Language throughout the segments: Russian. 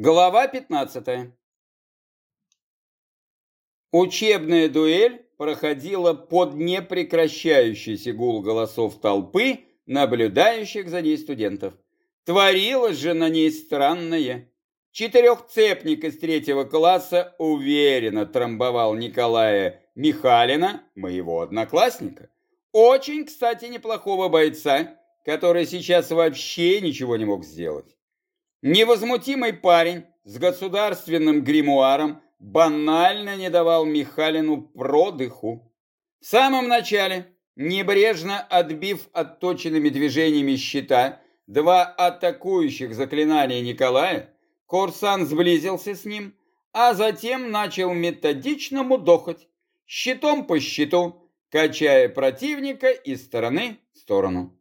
Глава 15. Учебная дуэль проходила под непрекращающийся гул голосов толпы, наблюдающих за ней студентов. Творилось же на ней странное. Четырехцепник из третьего класса уверенно трамбовал Николая Михалина, моего одноклассника. Очень, кстати, неплохого бойца, который сейчас вообще ничего не мог сделать. Невозмутимый парень с государственным гримуаром банально не давал Михалину продыху. В самом начале, небрежно отбив отточенными движениями щита два атакующих заклинания Николая, курсант сблизился с ним, а затем начал методично мудохать, щитом по щиту, качая противника из стороны в сторону.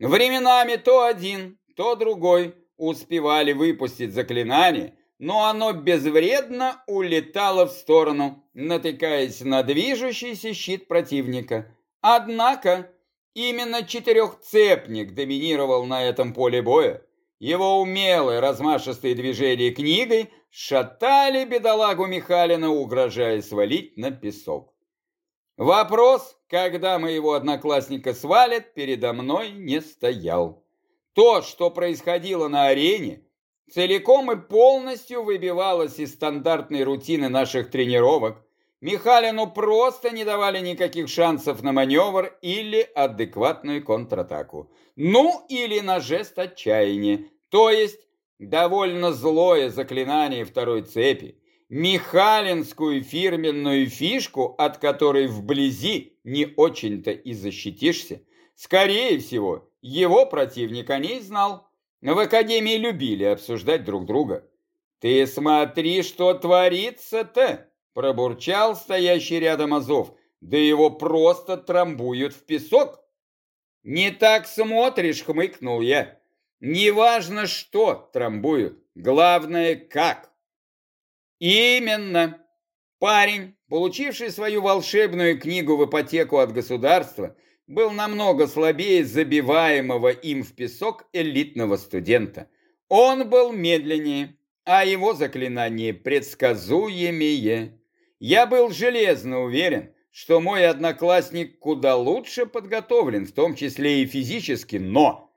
Временами то один, то другой – успевали выпустить заклинание, но оно безвредно улетало в сторону, натыкаясь на движущийся щит противника. Однако именно четырехцепник доминировал на этом поле боя. Его умелые размашистые движения книгой шатали бедолагу Михалина, угрожая свалить на песок. Вопрос, когда моего одноклассника свалят, передо мной не стоял. То, что происходило на арене, целиком и полностью выбивалось из стандартной рутины наших тренировок. Михалину просто не давали никаких шансов на маневр или адекватную контратаку. Ну, или на жест отчаяния, то есть довольно злое заклинание второй цепи, Михалинскую фирменную фишку, от которой вблизи не очень-то и защитишься. Скорее всего, его противник о ней знал. В академии любили обсуждать друг друга. «Ты смотри, что творится-то!» Пробурчал стоящий рядом Азов. «Да его просто трамбуют в песок!» «Не так смотришь», — хмыкнул я. «Неважно, что трамбуют, главное, как». «Именно!» Парень, получивший свою волшебную книгу в ипотеку от государства, был намного слабее забиваемого им в песок элитного студента. Он был медленнее, а его заклинание предсказуемее. Я был железно уверен, что мой одноклассник куда лучше подготовлен, в том числе и физически, но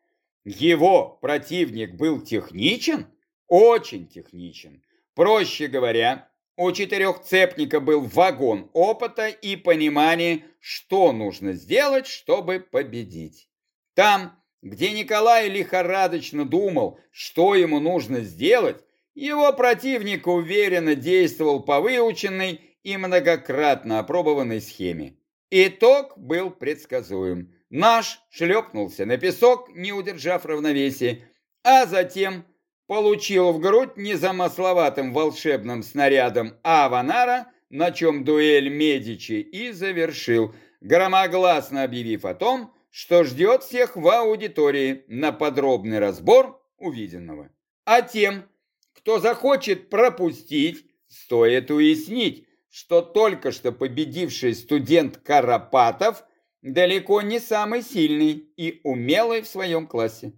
его противник был техничен, очень техничен. Проще говоря, у четырехцепника был вагон опыта и понимания, что нужно сделать, чтобы победить. Там, где Николай лихорадочно думал, что ему нужно сделать, его противник уверенно действовал по выученной и многократно опробованной схеме. Итог был предсказуем. Наш шлепнулся на песок, не удержав равновесия, а затем получил в грудь незамысловатым волшебным снарядом Аванара, на чем дуэль Медичи и завершил, громогласно объявив о том, что ждет всех в аудитории на подробный разбор увиденного. А тем, кто захочет пропустить, стоит уяснить, что только что победивший студент Карапатов далеко не самый сильный и умелый в своем классе.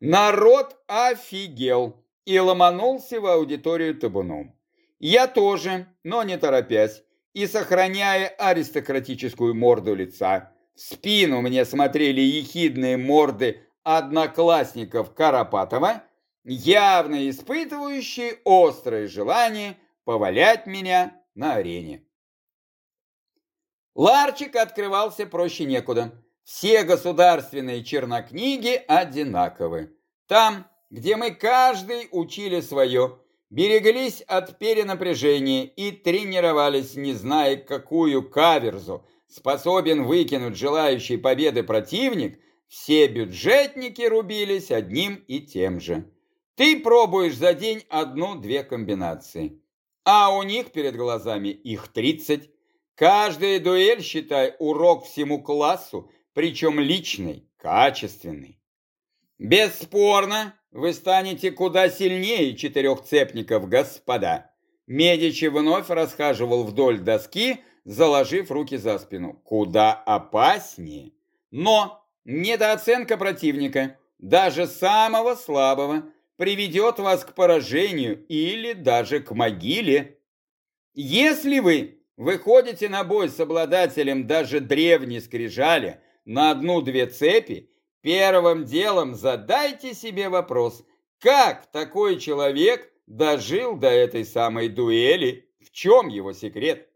Народ офигел и ломанулся в аудиторию табуном. Я тоже, но не торопясь, и сохраняя аристократическую морду лица. В спину мне смотрели ехидные морды одноклассников Карапатова, явно испытывающие острое желание повалять меня на арене. Ларчик открывался проще некуда. Все государственные чернокниги одинаковы. Там, где мы каждый учили свое, береглись от перенапряжения и тренировались, не зная, какую каверзу способен выкинуть желающий победы противник, все бюджетники рубились одним и тем же. Ты пробуешь за день одну-две комбинации, а у них перед глазами их 30. Каждая дуэль, считай, урок всему классу, причем личный, качественный. Бесспорно, вы станете куда сильнее четырех цепников, господа. Медичи вновь расхаживал вдоль доски, заложив руки за спину. Куда опаснее. Но недооценка противника, даже самого слабого, приведет вас к поражению или даже к могиле. Если вы выходите на бой с обладателем даже древней скрижали на одну-две цепи, первым делом задайте себе вопрос, как такой человек дожил до этой самой дуэли, в чем его секрет?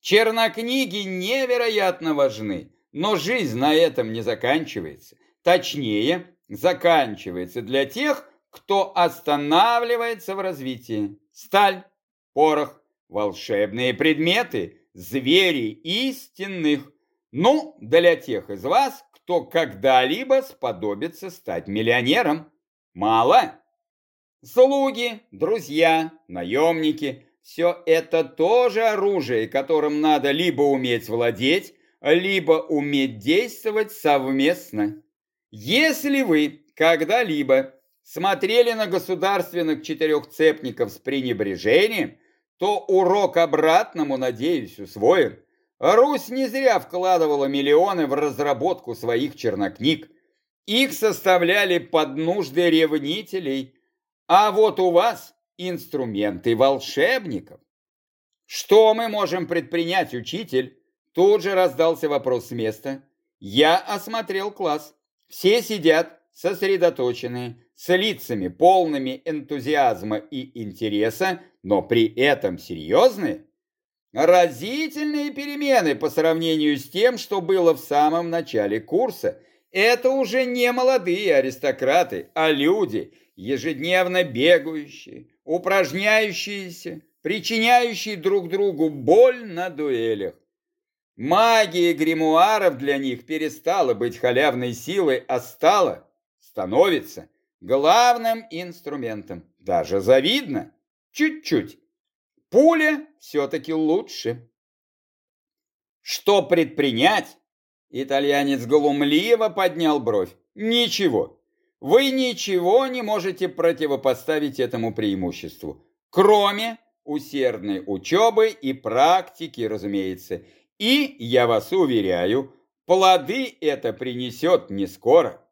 Чернокниги невероятно важны, но жизнь на этом не заканчивается. Точнее, заканчивается для тех, кто останавливается в развитии. Сталь, порох, волшебные предметы, звери истинных. Ну, для тех из вас, кто когда-либо сподобится стать миллионером. Мало? Слуги, друзья, наемники – все это тоже оружие, которым надо либо уметь владеть, либо уметь действовать совместно. Если вы когда-либо смотрели на государственных четырехцепников с пренебрежением, то урок обратному, надеюсь, усвоен. Русь не зря вкладывала миллионы в разработку своих чернокниг. Их составляли под нужды ревнителей. А вот у вас инструменты волшебников. Что мы можем предпринять, учитель? Тут же раздался вопрос с места. Я осмотрел класс. Все сидят, сосредоточенные, с лицами полными энтузиазма и интереса, но при этом серьезные. Разительные перемены по сравнению с тем, что было в самом начале курса. Это уже не молодые аристократы, а люди, ежедневно бегающие, упражняющиеся, причиняющие друг другу боль на дуэлях. Магия гримуаров для них перестала быть халявной силой, а стала, становится главным инструментом. Даже завидно. Чуть-чуть. Пуля все-таки лучше. Что предпринять? Итальянец глумливо поднял бровь. Ничего. Вы ничего не можете противопоставить этому преимуществу. Кроме усердной учебы и практики, разумеется. И, я вас уверяю, плоды это принесет не скоро.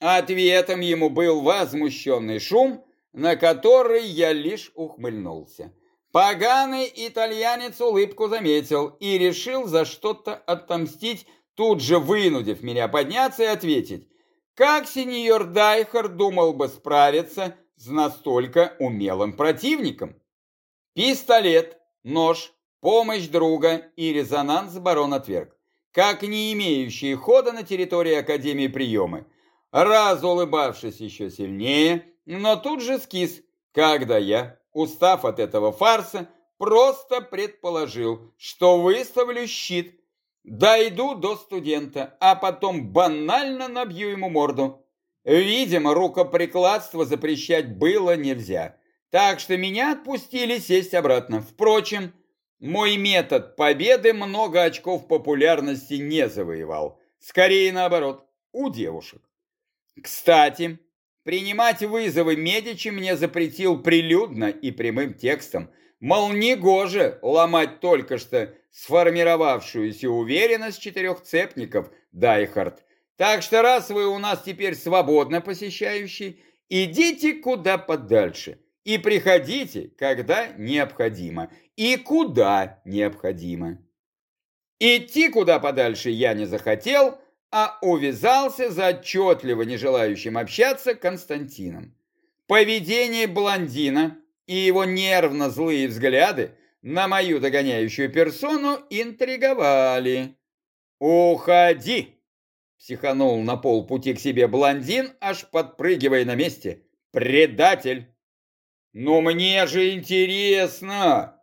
Ответом ему был возмущенный шум, на который я лишь ухмыльнулся. Поганый итальянец улыбку заметил и решил за что-то отомстить, тут же вынудив меня подняться и ответить, как сеньор Дайхер думал бы справиться с настолько умелым противником. Пистолет, нож, помощь друга и резонанс барон отверг, как не имеющие хода на территории Академии приемы – раз улыбавшись еще сильнее, но тут же скис, когда я, устав от этого фарса, просто предположил, что выставлю щит, дойду до студента, а потом банально набью ему морду. Видимо, рукоприкладство запрещать было нельзя, так что меня отпустили сесть обратно. Впрочем, мой метод победы много очков популярности не завоевал. Скорее наоборот, у девушек. Кстати, принимать вызовы Медичи мне запретил прилюдно и прямым текстом. Мол, негоже ломать только что сформировавшуюся уверенность четырех цепников, Дайхард. Так что раз вы у нас теперь свободно посещающий, идите куда подальше и приходите, когда необходимо, и куда необходимо. Идти куда подальше я не захотел, а увязался за отчетливо не желающим общаться Константином. Поведение блондина и его нервно злые взгляды на мою догоняющую персону интриговали. «Уходи!» – психанул на полпути к себе блондин, аж подпрыгивая на месте. «Предатель!» «Но мне же интересно!»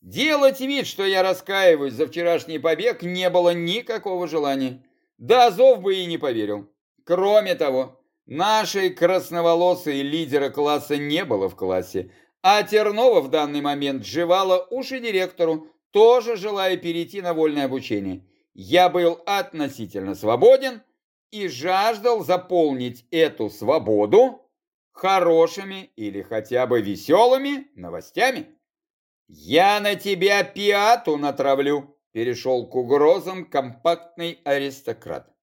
Делать вид, что я раскаиваюсь за вчерашний побег, не было никакого желания. Да Азов бы и не поверил. Кроме того, нашей красноволосой лидера класса не было в классе, а Тернова в данный момент жевала уши директору, тоже желая перейти на вольное обучение. Я был относительно свободен и жаждал заполнить эту свободу хорошими или хотя бы веселыми новостями. «Я на тебя пиату натравлю», перешел к угрозам компактный аристократ.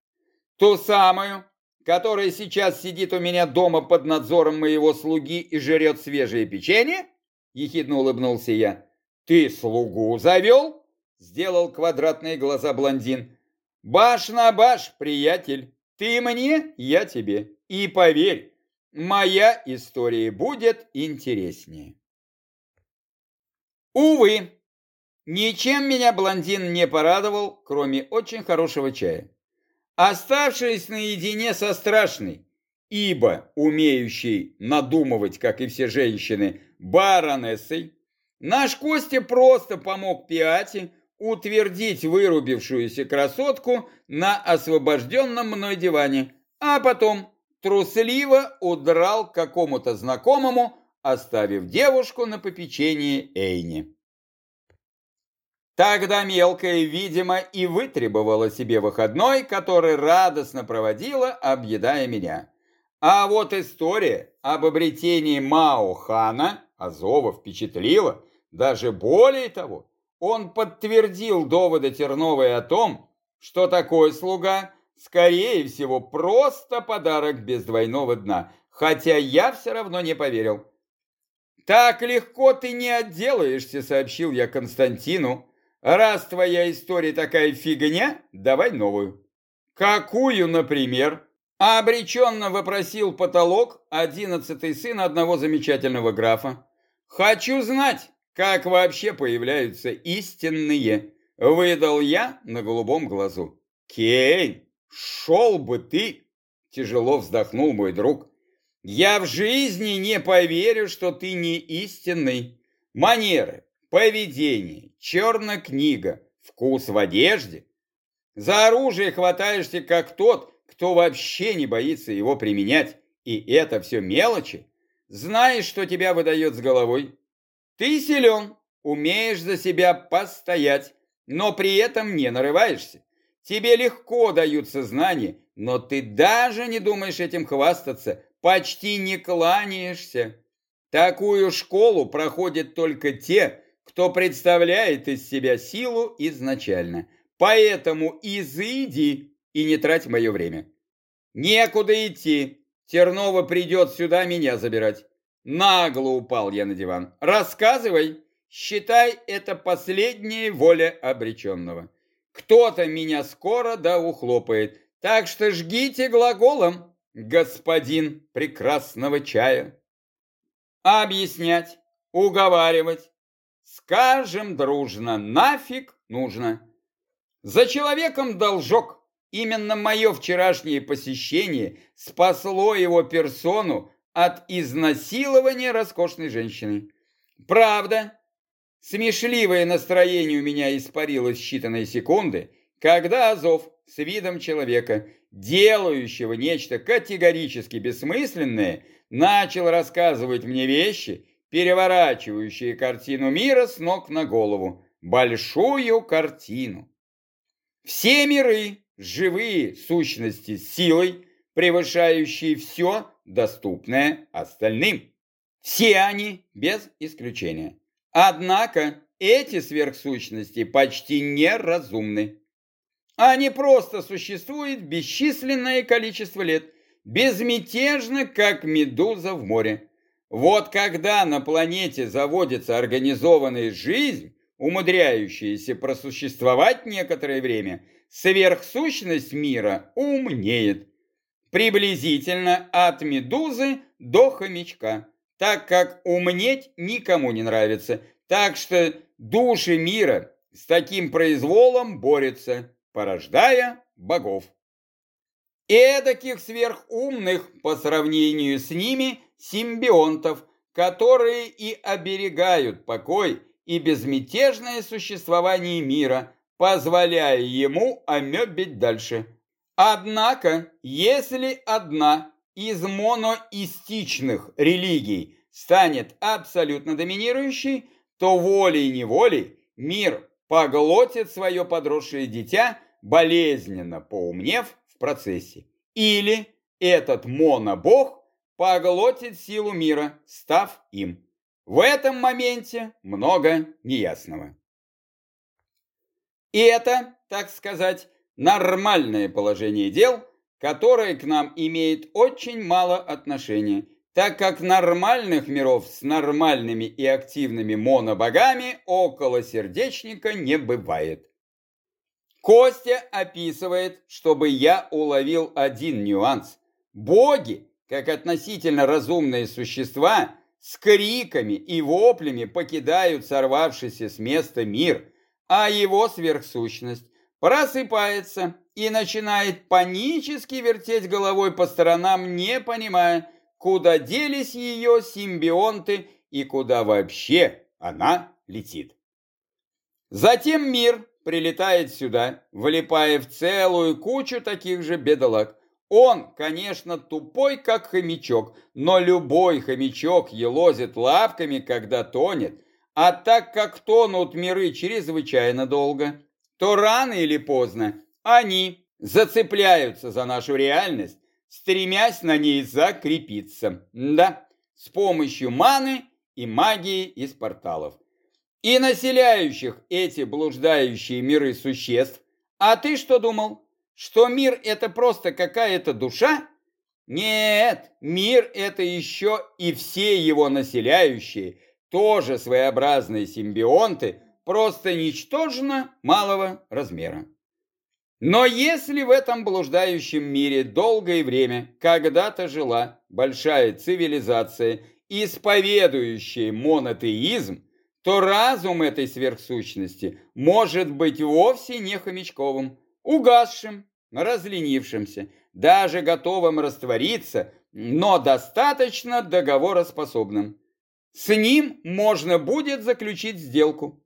Ту самую, который сейчас сидит у меня дома под надзором моего слуги и жрет свежее печенье?» Ехидно улыбнулся я. «Ты слугу завел?» Сделал квадратные глаза блондин. «Баш на баш, приятель. Ты мне, я тебе. И поверь, моя история будет интереснее». Увы, ничем меня блондин не порадовал, кроме очень хорошего чая. Оставшись наедине со страшной, ибо умеющей надумывать, как и все женщины, баронессой, наш Костя просто помог Пиате утвердить вырубившуюся красотку на освобожденном мной диване, а потом трусливо удрал к какому-то знакомому, оставив девушку на попечении Эйни. Тогда мелкая, видимо, и вытребовала себе выходной, который радостно проводила, объедая меня. А вот история об обретении Мао Хана Азова впечатлила, даже более того, он подтвердил доводы Терновой о том, что такой слуга, скорее всего, просто подарок без двойного дна, хотя я все равно не поверил. «Так легко ты не отделаешься», — сообщил я Константину. «Раз твоя история такая фигня, давай новую». «Какую, например?» Обреченно вопросил потолок одиннадцатый сын одного замечательного графа. «Хочу знать, как вообще появляются истинные», — выдал я на голубом глазу. «Кейн, шел бы ты!» — тяжело вздохнул мой друг. Я в жизни не поверю, что ты не истинный. Манеры, поведение, черная книга, вкус в одежде. За оружие хватаешься как тот, кто вообще не боится его применять. И это все мелочи. Знаешь, что тебя выдает с головой? Ты силен, умеешь за себя постоять, но при этом не нарываешься. Тебе легко даются знания, но ты даже не думаешь этим хвастаться, почти не кланяешься. Такую школу проходят только те, кто представляет из себя силу изначально. Поэтому изыди и не трать мое время. Некуда идти. Тернова придет сюда меня забирать. Нагло упал я на диван. Рассказывай. Считай, это последняя воля обреченного. Кто-то меня скоро да ухлопает. Так что жгите глаголом господин прекрасного чая. Объяснять, уговаривать, скажем дружно, нафиг нужно. За человеком должок. Именно мое вчерашнее посещение спасло его персону от изнасилования роскошной женщины. Правда, смешливое настроение у меня испарилось в считанные секунды, когда Азов с видом человека – делающего нечто категорически бессмысленное, начал рассказывать мне вещи, переворачивающие картину мира с ног на голову. Большую картину. Все миры, живые сущности с силой, превышающие все, доступное остальным. Все они без исключения. Однако эти сверхсущности почти неразумны. Они просто существуют бесчисленное количество лет, безмятежно, как медуза в море. Вот когда на планете заводится организованная жизнь, умудряющаяся просуществовать некоторое время, сверхсущность мира умнеет. Приблизительно от медузы до хомячка, так как умнеть никому не нравится. Так что души мира с таким произволом борются порождая богов. Эдаких сверхумных по сравнению с ними симбионтов, которые и оберегают покой и безмятежное существование мира, позволяя ему амебить дальше. Однако, если одна из моноистичных религий станет абсолютно доминирующей, то волей-неволей мир поглотит свое подросшее дитя, болезненно поумнев в процессе. Или этот монобог поглотит силу мира, став им. В этом моменте много неясного. И это, так сказать, нормальное положение дел, которое к нам имеет очень мало отношения, так как нормальных миров с нормальными и активными монобогами около сердечника не бывает. Костя описывает, чтобы я уловил один нюанс. Боги, как относительно разумные существа, с криками и воплями покидают сорвавшийся с места мир, а его сверхсущность просыпается и начинает панически вертеть головой по сторонам, не понимая, куда делись ее симбионты и куда вообще она летит. Затем мир прилетает сюда, влипая в целую кучу таких же бедолаг. Он, конечно, тупой, как хомячок, но любой хомячок елозит лапками, когда тонет, а так как тонут миры чрезвычайно долго, то рано или поздно они зацепляются за нашу реальность, стремясь на ней закрепиться. Да, с помощью маны и магии из порталов и населяющих эти блуждающие миры существ. А ты что думал? Что мир это просто какая-то душа? Нет, мир это еще и все его населяющие, тоже своеобразные симбионты, просто ничтожно малого размера. Но если в этом блуждающем мире долгое время когда-то жила большая цивилизация, исповедующая монотеизм, то разум этой сверхсущности может быть вовсе не хомячковым, угасшим, разленившимся, даже готовым раствориться, но достаточно договороспособным. С ним можно будет заключить сделку.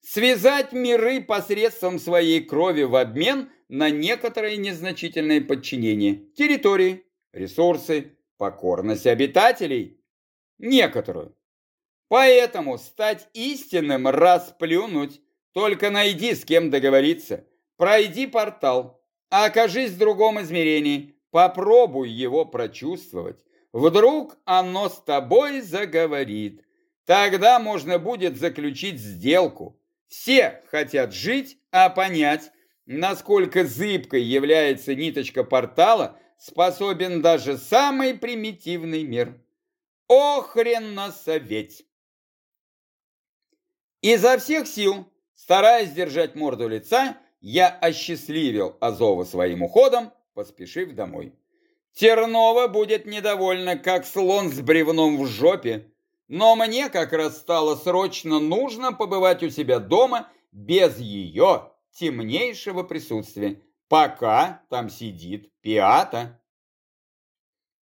Связать миры посредством своей крови в обмен на некоторое незначительное подчинение. Территории, ресурсы, покорность обитателей. Некоторую. Поэтому стать истинным расплюнуть. Только найди с кем договориться. Пройди портал. Окажись в другом измерении. Попробуй его прочувствовать. Вдруг оно с тобой заговорит. Тогда можно будет заключить сделку. Все хотят жить, а понять, насколько зыбкой является ниточка портала, способен даже самый примитивный мир. Охренасоветь! Изо всех сил, стараясь держать морду лица, я осчастливил Азова своим уходом, поспешив домой. Тернова будет недовольна, как слон с бревном в жопе, но мне как раз стало срочно нужно побывать у себя дома без ее темнейшего присутствия, пока там сидит Пиата.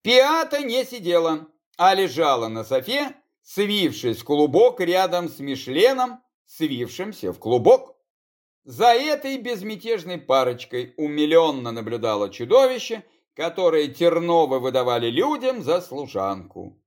Пиата не сидела, а лежала на софе свившись в клубок рядом с Мишленом, свившимся в клубок. За этой безмятежной парочкой умиленно наблюдало чудовище, которое Терновы выдавали людям за служанку.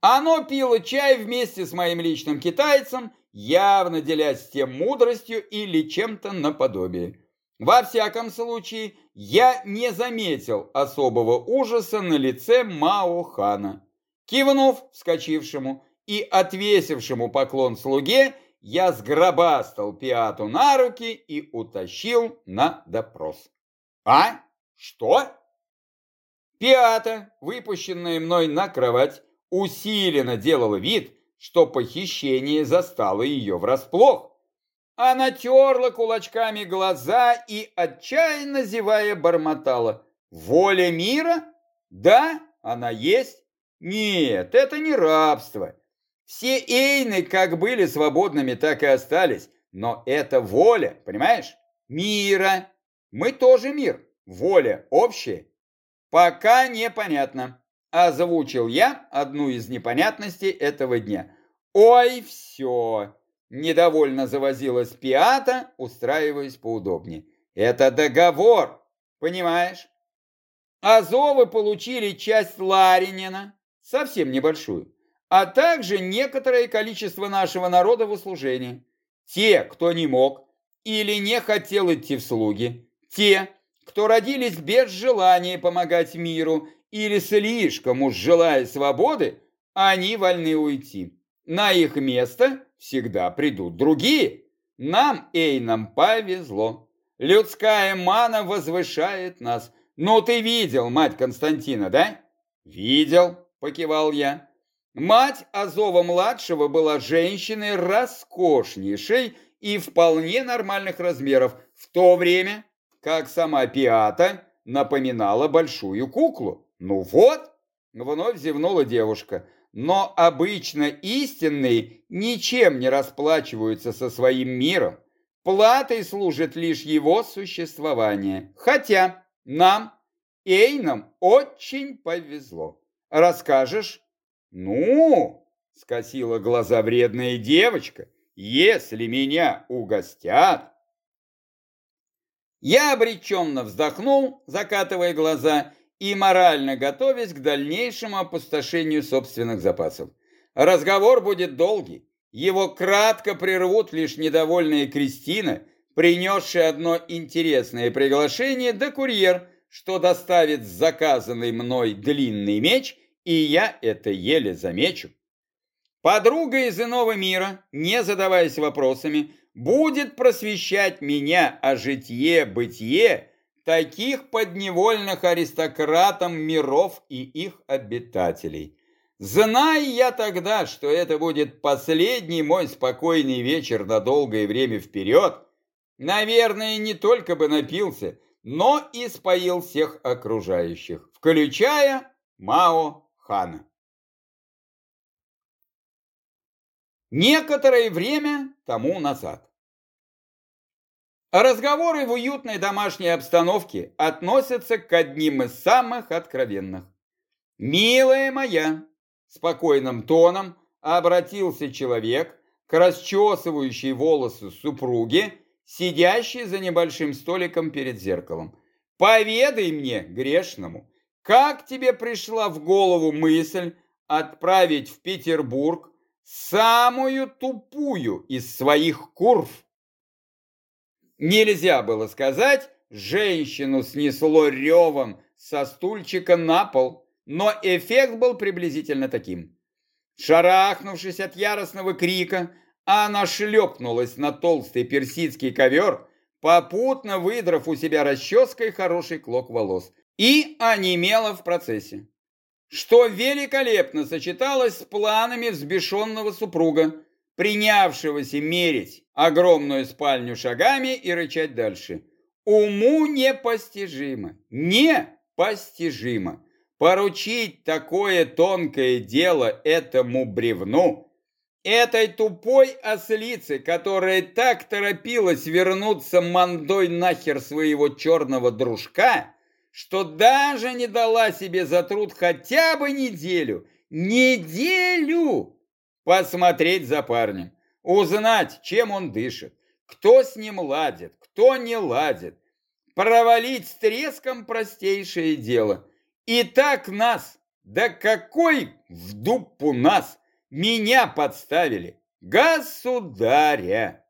Оно пило чай вместе с моим личным китайцем, явно делясь тем мудростью или чем-то наподобие. Во всяком случае, я не заметил особого ужаса на лице Мао Хана. Кивнув вскочившему и отвесившему поклон слуге, я сгробастал Пиату на руки и утащил на допрос. «А? Что?» Пиата, выпущенная мной на кровать, усиленно делала вид, что похищение застало ее врасплох. Она терла кулачками глаза и, отчаянно зевая, бормотала. «Воля мира? Да, она есть. Нет, это не рабство. Все эйны как были свободными, так и остались. Но это воля, понимаешь? Мира. Мы тоже мир. Воля общая. Пока непонятно. Озвучил я одну из непонятностей этого дня. Ой, все. Недовольно завозилась Пиата, устраиваясь поудобнее. Это договор, понимаешь? Азовы получили часть Ларинина, совсем небольшую, а также некоторое количество нашего народа в услужении. Те, кто не мог или не хотел идти в слуги, те, кто родились без желания помогать миру или слишком уж желая свободы, они вольны уйти. На их место всегда придут другие. Нам, Эйнам, повезло. Людская мана возвышает нас. Ну ты видел мать Константина, да? Видел, покивал я. Мать Азова-младшего была женщиной роскошнейшей и вполне нормальных размеров, в то время как сама Пиата напоминала большую куклу. Ну вот, вновь зевнула девушка, но обычно истинные ничем не расплачиваются со своим миром. Платой служит лишь его существование. Хотя нам, Эйнам, очень повезло. Расскажешь? Ну, скосила глаза вредная девочка, если меня угостят. Я обреченно вздохнул, закатывая глаза, и морально готовясь к дальнейшему опустошению собственных запасов. Разговор будет долгий. Его кратко прервут лишь недовольная Кристина, принесшая одно интересное приглашение, да курьер, что доставит заказанный мной длинный меч, и я это еле замечу. Подруга из иного мира, не задаваясь вопросами, будет просвещать меня о житье-бытие таких подневольных аристократам миров и их обитателей. Зная я тогда, что это будет последний мой спокойный вечер на долгое время вперед, наверное, не только бы напился, но и споил всех окружающих, включая Мао Хана. Некоторое время тому назад. Разговоры в уютной домашней обстановке относятся к одним из самых откровенных. «Милая моя», – спокойным тоном обратился человек к расчесывающей волосы супруге, сидящей за небольшим столиком перед зеркалом. «Поведай мне, грешному, как тебе пришла в голову мысль отправить в Петербург самую тупую из своих курв?» Нельзя было сказать, женщину снесло ревом со стульчика на пол, но эффект был приблизительно таким. Шарахнувшись от яростного крика, она шлепнулась на толстый персидский ковер, попутно выдрав у себя расческой хороший клок волос, и онемела в процессе. Что великолепно сочеталось с планами взбешенного супруга, принявшегося мерить огромную спальню шагами и рычать дальше. Уму непостижимо, непостижимо. Поручить такое тонкое дело этому бревну, этой тупой ослице, которая так торопилась вернуться мандой нахер своего черного дружка, что даже не дала себе за труд хотя бы неделю, неделю посмотреть за парнем, узнать, чем он дышит, кто с ним ладит, кто не ладит, провалить с треском простейшее дело. И так нас, да какой в дупу нас, меня подставили, государя.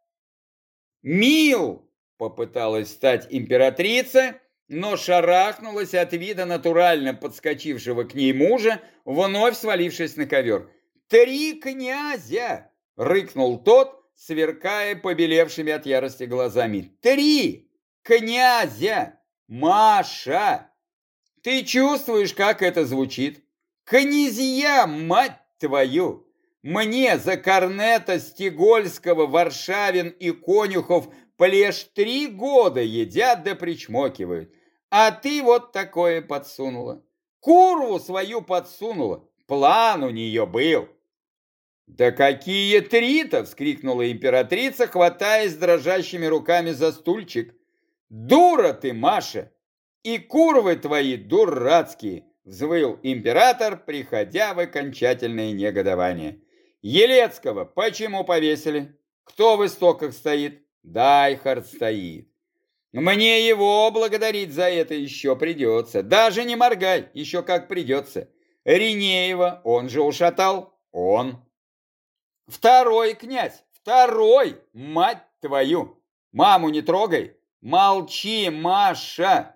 Мил, попыталась стать императрица, но шарахнулась от вида натурально подскочившего к ней мужа, вновь свалившись на ковер. «Три князя!» — рыкнул тот, сверкая побелевшими от ярости глазами. «Три князя! Маша! Ты чувствуешь, как это звучит? Князья, мать твою! Мне за корнета Стегольского, Варшавин и Конюхов плешь три года едят да причмокивают. А ты вот такое подсунула. Курву свою подсунула. План у нее был. «Да какие три-то!» — вскрикнула императрица, хватаясь дрожащими руками за стульчик. «Дура ты, Маша! И курвы твои дурацкие!» — взвыл император, приходя в окончательное негодование. «Елецкого почему повесили? Кто в истоках стоит? Дайхард стоит. Мне его благодарить за это еще придется. Даже не моргай, еще как придется. Ринеева, он же ушатал, он». Второй князь, второй, мать твою! Маму не трогай! Молчи, Маша!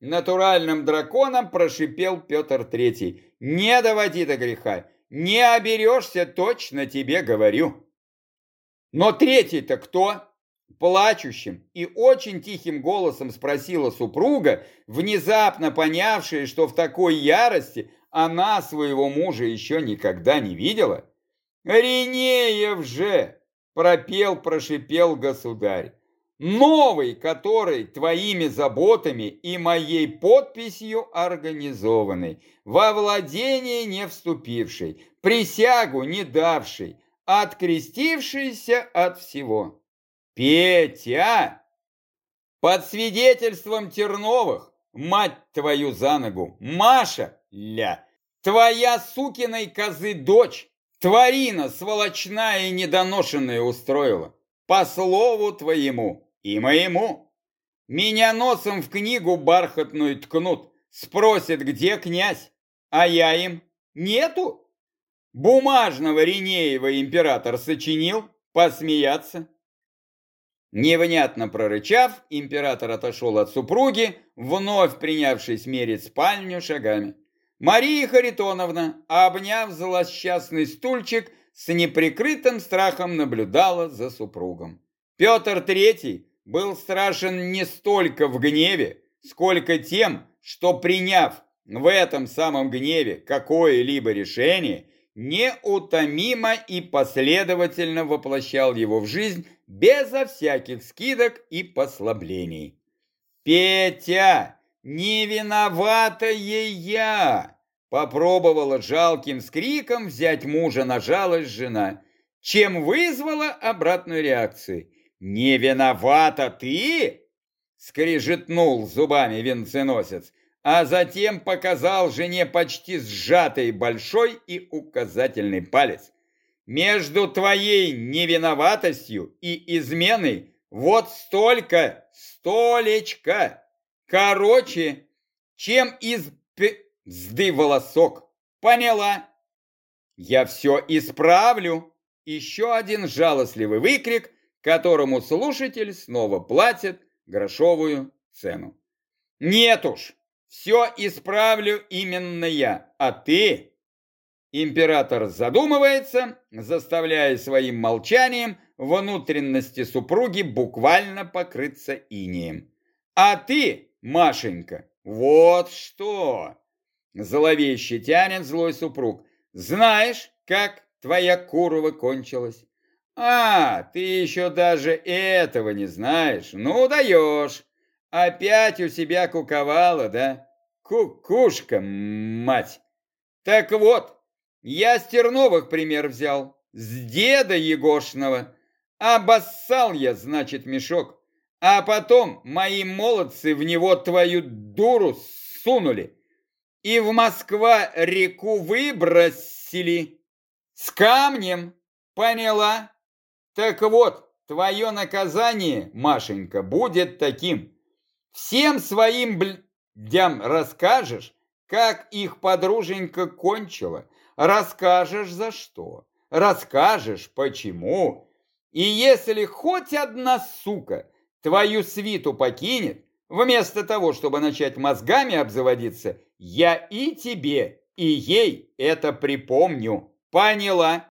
Натуральным драконом прошипел Петр Третий. Не доводи до греха, не оберешься, точно тебе говорю. Но третий-то кто? Плачущим и очень тихим голосом спросила супруга, внезапно понявшая, что в такой ярости она своего мужа еще никогда не видела. «Ринеев же!» — пропел, прошипел государь. «Новый, который твоими заботами и моей подписью организованный, во владение не вступивший, присягу не давший, открестившийся от всего». Петя! Под свидетельством Терновых, мать твою за ногу, Маша, ля, твоя сукиной козы дочь, тварина сволочная и недоношенная устроила, по слову твоему и моему. Меня носом в книгу бархатную ткнут, спросят, где князь, а я им нету. Бумажного Ринеева император сочинил, посмеяться. Невнятно прорычав, император отошел от супруги, вновь принявшись мерить спальню шагами. Мария Харитоновна, обняв злосчастный стульчик, с неприкрытым страхом наблюдала за супругом. Петр Третий был страшен не столько в гневе, сколько тем, что, приняв в этом самом гневе какое-либо решение, неутомимо и последовательно воплощал его в жизнь безо всяких скидок и послаблений. «Петя, не виновата ей я!» Попробовала жалким скриком взять мужа на жалость жена, чем вызвала обратную реакцию. «Не виновата ты?» скрежетнул зубами венценосец, а затем показал жене почти сжатый большой и указательный палец. Между твоей невиноватостью и изменой вот столько, столечко. Короче, чем из пизды волосок. Поняла? Я все исправлю. Еще один жалостливый выкрик, которому слушатель снова платит грошовую цену. Нет уж, все исправлю именно я, а ты Император задумывается, заставляя своим молчанием внутренности супруги буквально покрыться инеем. А ты, Машенька, вот что! Зловеще тянет злой супруг. Знаешь, как твоя Курова кончилась? А, ты еще даже этого не знаешь. Ну, даешь. Опять у себя куковала, да? Кукушка, мать. Так вот, я с Терновых пример взял, с деда Егошного. Обоссал я, значит, мешок. А потом мои молодцы в него твою дуру сунули. И в Москва реку выбросили. С камнем, поняла? Так вот, твое наказание, Машенька, будет таким. Всем своим блядям расскажешь, как их подруженька кончила, Расскажешь за что, расскажешь почему. И если хоть одна сука твою свиту покинет, вместо того, чтобы начать мозгами обзаводиться, я и тебе, и ей это припомню. Поняла?